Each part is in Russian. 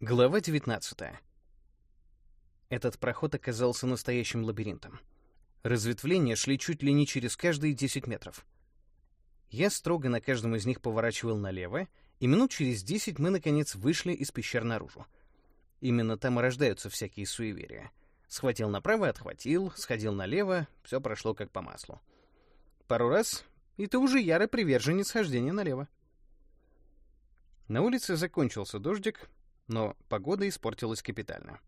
Глава 19. Этот проход оказался настоящим лабиринтом. Разветвления шли чуть ли не через каждые 10 метров. Я строго на каждом из них поворачивал налево, и минут через 10 мы, наконец, вышли из пещер наружу. Именно там и рождаются всякие суеверия. Схватил направо, отхватил, сходил налево, все прошло как по маслу. Пару раз, и ты уже ярый приверженец хождения налево. На улице закончился дождик, но погода испортилась капитально.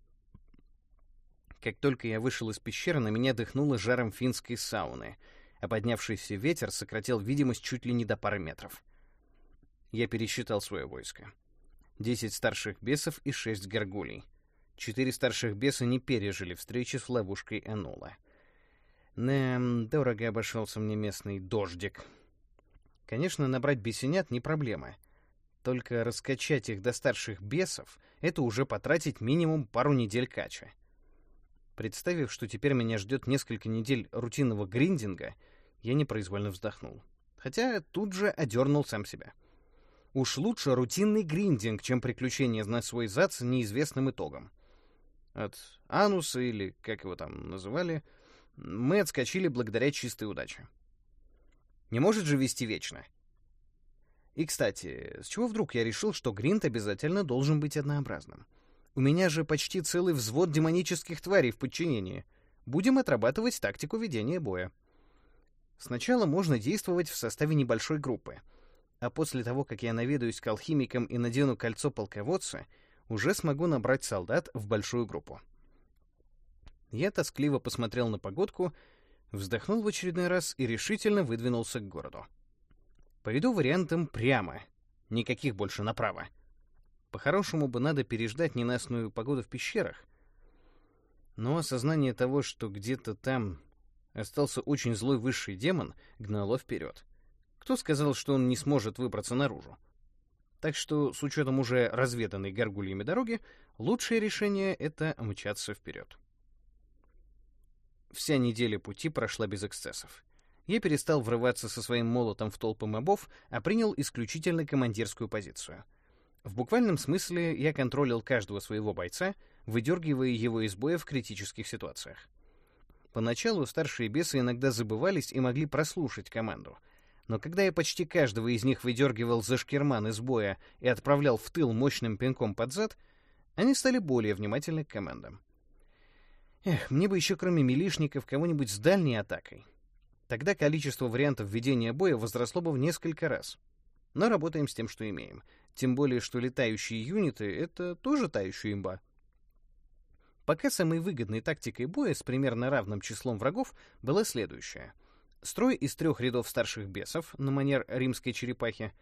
Как только я вышел из пещеры, на меня дыхнуло жаром финской сауны, а поднявшийся ветер сократил видимость чуть ли не до пары метров. Я пересчитал свое войско. Десять старших бесов и шесть горгулей. Четыре старших беса не пережили встречи с ловушкой Энула. Да, дорого обошелся мне местный дождик. Конечно, набрать бесенят не проблема — только раскачать их до старших бесов — это уже потратить минимум пару недель кача. Представив, что теперь меня ждет несколько недель рутинного гриндинга, я непроизвольно вздохнул. Хотя тут же одернул сам себя. Уж лучше рутинный гриндинг, чем приключение на свой зад с неизвестным итогом. От ануса, или как его там называли, мы отскочили благодаря чистой удаче. Не может же вести вечно — и, кстати, с чего вдруг я решил, что гринт обязательно должен быть однообразным? У меня же почти целый взвод демонических тварей в подчинении. Будем отрабатывать тактику ведения боя. Сначала можно действовать в составе небольшой группы, а после того, как я наведаюсь к алхимикам и надену кольцо полководца, уже смогу набрать солдат в большую группу. Я тоскливо посмотрел на погодку, вздохнул в очередной раз и решительно выдвинулся к городу. Пойду вариантом прямо. Никаких больше направо. По-хорошему бы надо переждать ненастную погоду в пещерах. Но осознание того, что где-то там остался очень злой высший демон, гнало вперед. Кто сказал, что он не сможет выбраться наружу? Так что, с учетом уже разведанной горгульями дороги, лучшее решение — это мчаться вперед. Вся неделя пути прошла без эксцессов. Я перестал врываться со своим молотом в толпы мобов, а принял исключительно командирскую позицию. В буквальном смысле я контролил каждого своего бойца, выдергивая его из боя в критических ситуациях. Поначалу старшие бесы иногда забывались и могли прослушать команду. Но когда я почти каждого из них выдергивал за шкерман из боя и отправлял в тыл мощным пинком под зад, они стали более внимательны к командам. Эх, мне бы еще кроме милишников кого-нибудь с дальней атакой. Тогда количество вариантов ведения боя возросло бы в несколько раз. Но работаем с тем, что имеем. Тем более, что летающие юниты — это тоже тающая имба. Пока самой выгодной тактикой боя с примерно равным числом врагов была следующая. Строй из трех рядов старших бесов, на манер римской черепахи.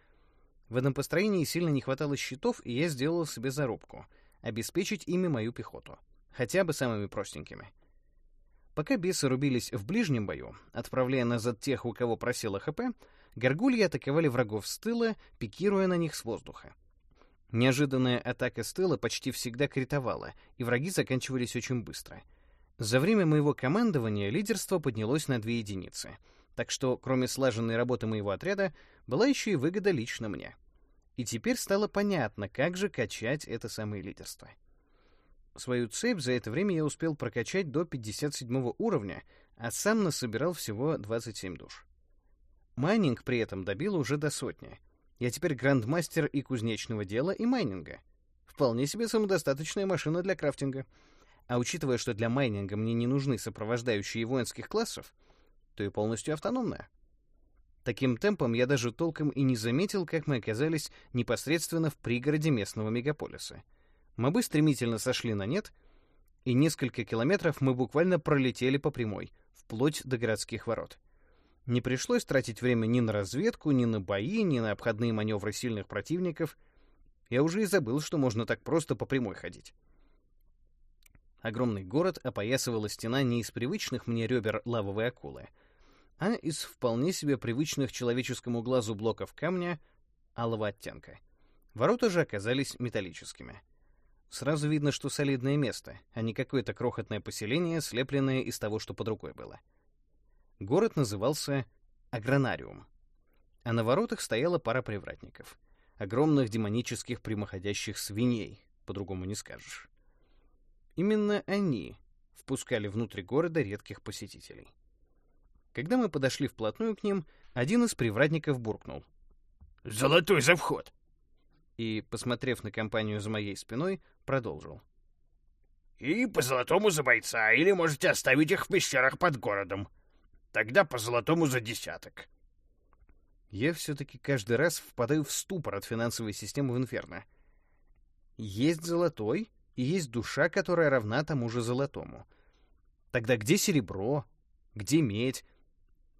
В этом построении сильно не хватало щитов, и я сделал себе зарубку — обеспечить ими мою пехоту. Хотя бы самыми простенькими — Пока бесы рубились в ближнем бою, отправляя назад тех, у кого просило ХП, горгульи атаковали врагов с тыла, пикируя на них с воздуха. Неожиданная атака с тыла почти всегда критовала, и враги заканчивались очень быстро. За время моего командования лидерство поднялось на две единицы, так что, кроме слаженной работы моего отряда, была еще и выгода лично мне. И теперь стало понятно, как же качать это самое лидерство. Свою цепь за это время я успел прокачать до 57 уровня, а сам насобирал всего 27 душ. Майнинг при этом добил уже до сотни. Я теперь грандмастер и кузнечного дела, и майнинга. Вполне себе самодостаточная машина для крафтинга. А учитывая, что для майнинга мне не нужны сопровождающие воинских классов, то и полностью автономная. Таким темпом я даже толком и не заметил, как мы оказались непосредственно в пригороде местного мегаполиса — Мобы стремительно сошли на нет, и несколько километров мы буквально пролетели по прямой, вплоть до городских ворот. Не пришлось тратить время ни на разведку, ни на бои, ни на обходные маневры сильных противников. Я уже и забыл, что можно так просто по прямой ходить. Огромный город опоясывала стена не из привычных мне ребер лавовой акулы, а из вполне себе привычных человеческому глазу блоков камня алого оттенка. Ворота же оказались металлическими — Сразу видно, что солидное место, а не какое-то крохотное поселение, слепленное из того, что под рукой было. Город назывался Агронариум. А на воротах стояла пара привратников. Огромных демонических прямоходящих свиней. по-другому не скажешь. Именно они впускали внутрь города редких посетителей. Когда мы подошли вплотную к ним, один из привратников буркнул. «Золотой за вход!» И, посмотрев на компанию за моей спиной, продолжил. «И по золотому за бойца, или можете оставить их в пещерах под городом. Тогда по золотому за десяток». Я все-таки каждый раз впадаю в ступор от финансовой системы в Инферно. Есть золотой, и есть душа, которая равна тому же золотому. Тогда где серебро? Где медь?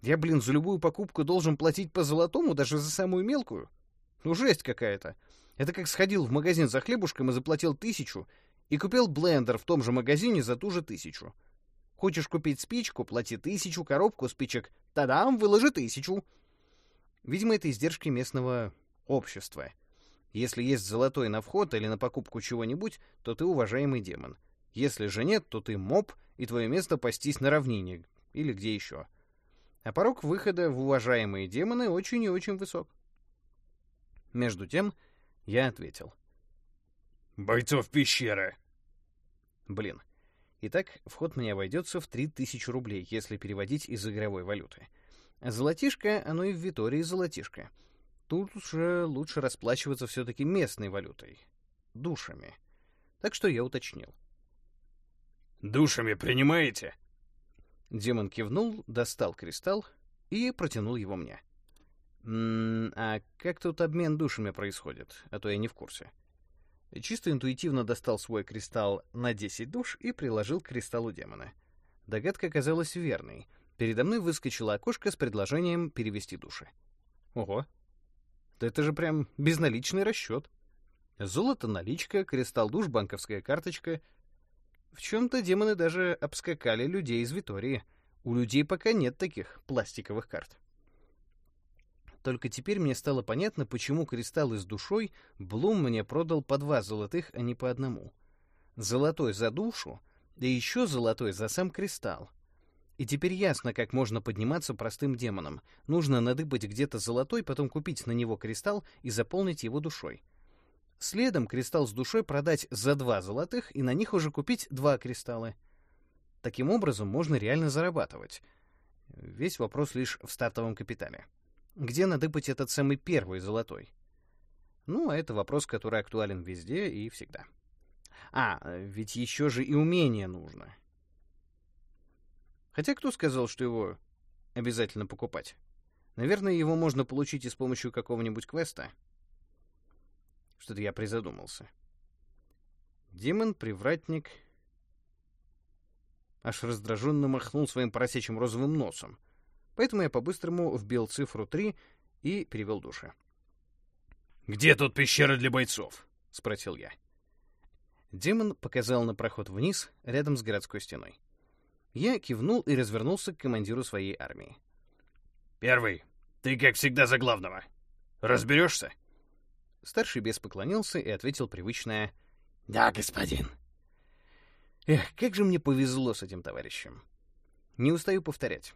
Я, блин, за любую покупку должен платить по золотому, даже за самую мелкую? Ну, жесть какая-то. Это как сходил в магазин за хлебушком и заплатил тысячу, и купил блендер в том же магазине за ту же тысячу. Хочешь купить спичку, плати тысячу, коробку спичек, тадам, выложи тысячу. Видимо, это издержки местного общества. Если есть золотой на вход или на покупку чего-нибудь, то ты уважаемый демон. Если же нет, то ты моб, и твое место пастись на равнине или где еще. А порог выхода в уважаемые демоны очень и очень высок. Между тем, я ответил. «Бойцов пещеры!» Блин. Итак, вход мне обойдется в 3000 рублей, если переводить из игровой валюты. Золотишко, оно и в Витории золотишко. Тут уже лучше расплачиваться все-таки местной валютой. Душами. Так что я уточнил. «Душами принимаете?» Демон кивнул, достал кристалл и протянул его мне. «М -м, «А как тут обмен душами происходит? А то я не в курсе». Чисто интуитивно достал свой кристалл на 10 душ и приложил к кристаллу демона. Догадка оказалась верной. Передо мной выскочило окошко с предложением перевести души. Ого. Да это же прям безналичный расчет. Золото наличка, кристалл душ, банковская карточка. В чем-то демоны даже обскакали людей из Витории. У людей пока нет таких пластиковых карт. Только теперь мне стало понятно, почему кристаллы с душой Блум мне продал по два золотых, а не по одному. Золотой за душу, да еще золотой за сам кристалл. И теперь ясно, как можно подниматься простым демоном. Нужно надыбать где-то золотой, потом купить на него кристалл и заполнить его душой. Следом кристалл с душой продать за два золотых и на них уже купить два кристалла. Таким образом можно реально зарабатывать. Весь вопрос лишь в стартовом капитале. Где надыбать этот самый первый золотой? Ну, это вопрос, который актуален везде и всегда. А, ведь еще же и умение нужно. Хотя кто сказал, что его обязательно покупать? Наверное, его можно получить и с помощью какого-нибудь квеста. Что-то я призадумался. Демон-привратник аж раздраженно махнул своим поросячьим розовым носом. Поэтому я по-быстрому вбил цифру 3 и перевел души. «Где тут пещера для бойцов?» — спросил я. Демон показал на проход вниз, рядом с городской стеной. Я кивнул и развернулся к командиру своей армии. «Первый, ты, как всегда, за главного. Разберешься?» Старший бес поклонился и ответил привычное «Да, господин». Эх, как же мне повезло с этим товарищем. Не устаю повторять.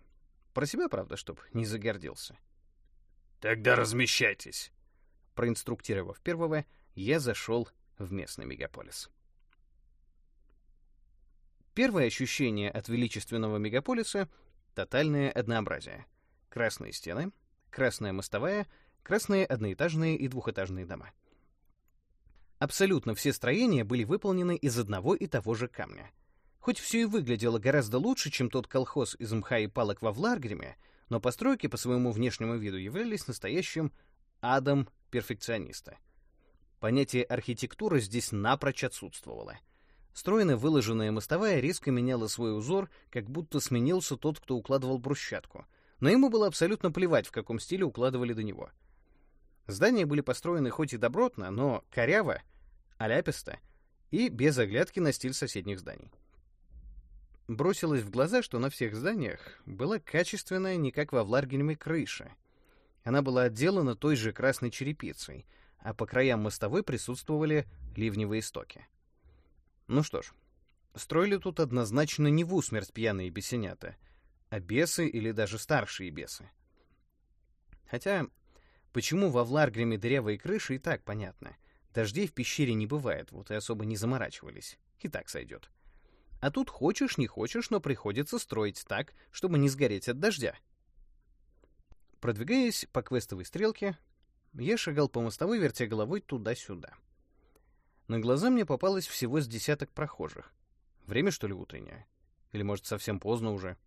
Про себя, правда, чтоб не загордился. «Тогда размещайтесь». Проинструктировав первого, я зашел в местный мегаполис. Первое ощущение от величественного мегаполиса — тотальное однообразие. Красные стены, красная мостовая, красные одноэтажные и двухэтажные дома. Абсолютно все строения были выполнены из одного и того же камня. Хоть все и выглядело гораздо лучше, чем тот колхоз из мха и палок во Вларгриме, но постройки по своему внешнему виду являлись настоящим адом перфекциониста. Понятие архитектура здесь напрочь отсутствовало — Стройно выложенная мостовая резко меняла свой узор, как будто сменился тот, кто укладывал брусчатку. Но ему было абсолютно плевать, в каком стиле укладывали до него. Здания были построены хоть и добротно, но коряво, аляписто и без оглядки на стиль соседних зданий. Бросилось в глаза, что на всех зданиях была качественная, не как во Вларгельме, крыша. Она была отделана той же красной черепицей, а по краям мостовой присутствовали ливневые стоки. Ну что ж, строили тут однозначно не в усмерть пьяные бесенята, а бесы или даже старшие бесы. Хотя, почему во Вларгриме дырявые крыши и так понятно. Дождей в пещере не бывает, вот и особо не заморачивались. И так сойдет. А тут хочешь, не хочешь, но приходится строить так, чтобы не сгореть от дождя. Продвигаясь по квестовой стрелке, я шагал по мостовой, вертя головой туда-сюда. На глаза мне попалось всего с десяток прохожих. Время, что ли, утреннее? Или, может, совсем поздно уже?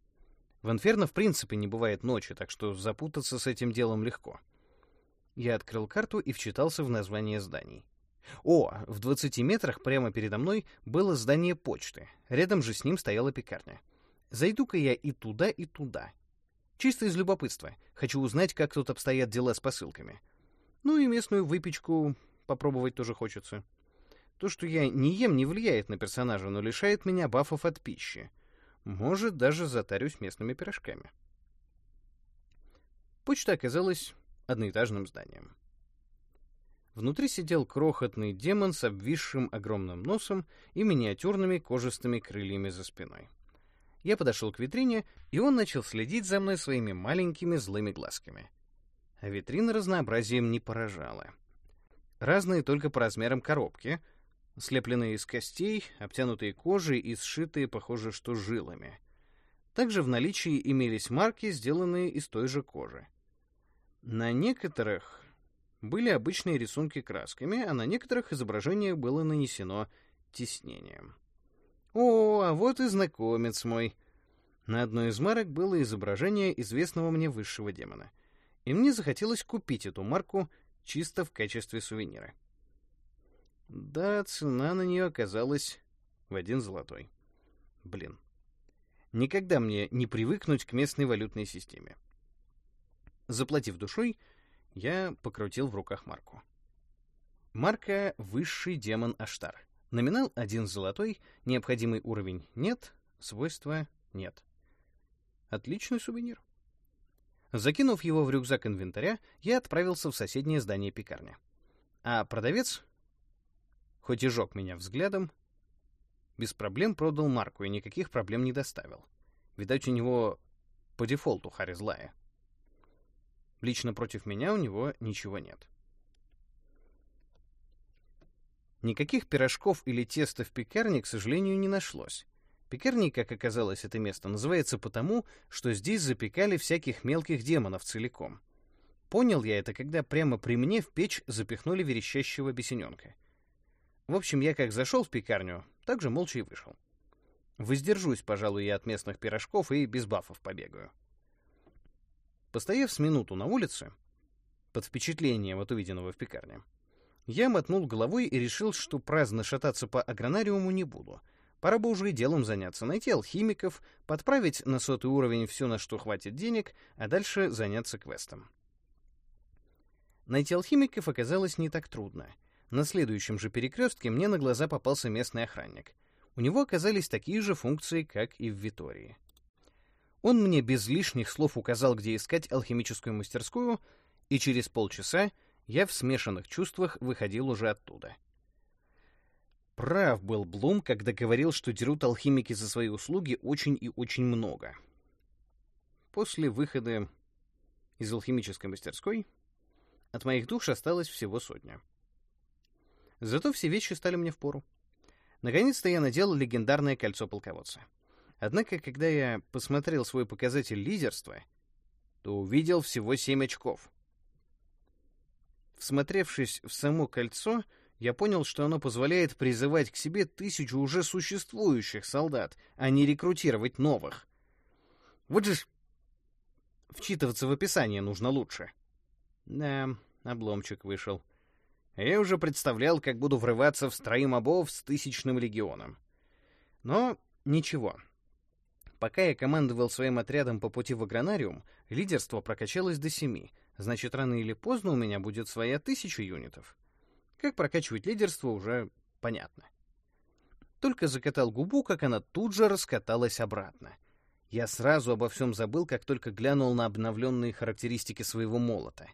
В Инферно в принципе не бывает ночи, так что запутаться с этим делом легко. Я открыл карту и вчитался в название зданий. О, в 20 метрах прямо передо мной было здание почты. Рядом же с ним стояла пекарня. Зайду-ка я и туда, и туда. Чисто из любопытства. Хочу узнать, как тут обстоят дела с посылками. Ну и местную выпечку попробовать тоже хочется. То, что я не ем, не влияет на персонажа, но лишает меня бафов от пищи. Может, даже затарюсь местными пирожками. Почта оказалась одноэтажным зданием. Внутри сидел крохотный демон с обвисшим огромным носом и миниатюрными кожистыми крыльями за спиной. Я подошел к витрине, и он начал следить за мной своими маленькими злыми глазками. А витрина разнообразием не поражала. Разные только по размерам коробки, слепленные из костей, обтянутые кожей и сшитые, похоже, что жилами. Также в наличии имелись марки, сделанные из той же кожи. На некоторых были обычные рисунки красками, а на некоторых изображениях было нанесено тиснением. О, а вот и знакомец мой. На одной из марок было изображение известного мне высшего демона. И мне захотелось купить эту марку чисто в качестве сувенира. Да, цена на нее оказалась в один золотой. Блин. Никогда мне не привыкнуть к местной валютной системе. Заплатив душой, я покрутил в руках марку. Марка — высший демон Аштар. Номинал — один золотой, необходимый уровень — нет, свойства — нет. Отличный сувенир. Закинув его в рюкзак инвентаря, я отправился в соседнее здание пекарни. А продавец, хоть и жег меня взглядом, без проблем продал марку и никаких проблем не доставил. Видать, у него по дефолту харь злая. Лично против меня у него ничего нет. Никаких пирожков или теста в пекарне, к сожалению, не нашлось. Пекарней, как оказалось, это место называется потому, что здесь запекали всяких мелких демонов целиком. Понял я это, когда прямо при мне в печь запихнули верещащего бесененка. В общем, я как зашел в пекарню, так же молча и вышел. Воздержусь, пожалуй, я от местных пирожков и без бафов побегаю. Постояв с минуту на улице, под впечатлением от увиденного в пекарне, я мотнул головой и решил, что праздно шататься по агронариуму не буду. Пора бы уже и делом заняться, найти алхимиков, подправить на сотый уровень все, на что хватит денег, а дальше заняться квестом. Найти алхимиков оказалось не так трудно. На следующем же перекрестке мне на глаза попался местный охранник. У него оказались такие же функции, как и в Витории. Он мне без лишних слов указал, где искать алхимическую мастерскую, и через полчаса я в смешанных чувствах выходил уже оттуда. Прав был Блум, когда говорил, что дерут алхимики за свои услуги очень и очень много. После выхода из алхимической мастерской от моих душ осталось всего сотня. Зато все вещи стали мне впору. Наконец-то я надел легендарное кольцо полководца. Однако, когда я посмотрел свой показатель лидерства, то увидел всего 7 очков. Всмотревшись в само кольцо, я понял, что оно позволяет призывать к себе тысячу уже существующих солдат, а не рекрутировать новых. Вот же ж вчитываться в описание нужно лучше. Да, обломчик вышел. Я уже представлял, как буду врываться в строи мобов с тысячным легионом. Но ничего, Пока я командовал своим отрядом по пути в агронариум, лидерство прокачалось до семи, значит, рано или поздно у меня будет своя тысяча юнитов. Как прокачивать лидерство, уже понятно. Только закатал губу, как она тут же раскаталась обратно. Я сразу обо всем забыл, как только глянул на обновленные характеристики своего молота.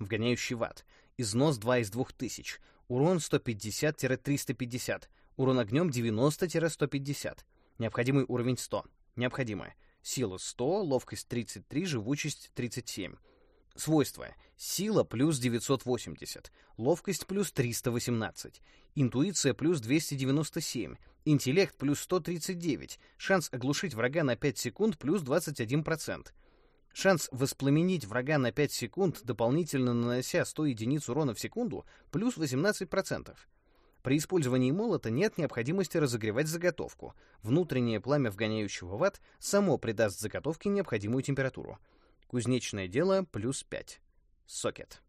Вгоняющий ват. Износ 2 из 2000. Урон 150-350. Урон огнем 90-150. Необходимый уровень 100. Необходимое. Сила 100, ловкость 33, живучесть 37. Свойства. Сила плюс 980, ловкость плюс 318, интуиция плюс 297, интеллект плюс 139, шанс оглушить врага на 5 секунд плюс 21%, шанс воспламенить врага на 5 секунд, дополнительно нанося 100 единиц урона в секунду, плюс 18%. При использовании молота нет необходимости разогревать заготовку. Внутреннее пламя вгоняющего в ад само придаст заготовке необходимую температуру. Кузнечное дело плюс 5. Сокет.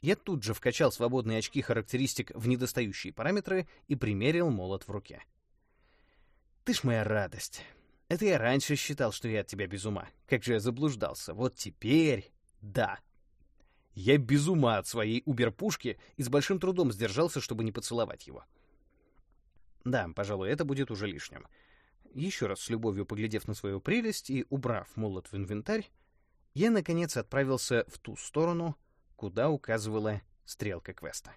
Я тут же вкачал свободные очки характеристик в недостающие параметры и примерил молот в руке. Ты ж моя радость. Это я раньше считал, что я от тебя без ума. Как же я заблуждался. Вот теперь... Да. Я без ума от своей убер-пушки и с большим трудом сдержался, чтобы не поцеловать его. Да, пожалуй, это будет уже лишним. Еще раз с любовью поглядев на свою прелесть и убрав молот в инвентарь, я, наконец, отправился в ту сторону, куда указывала стрелка квеста.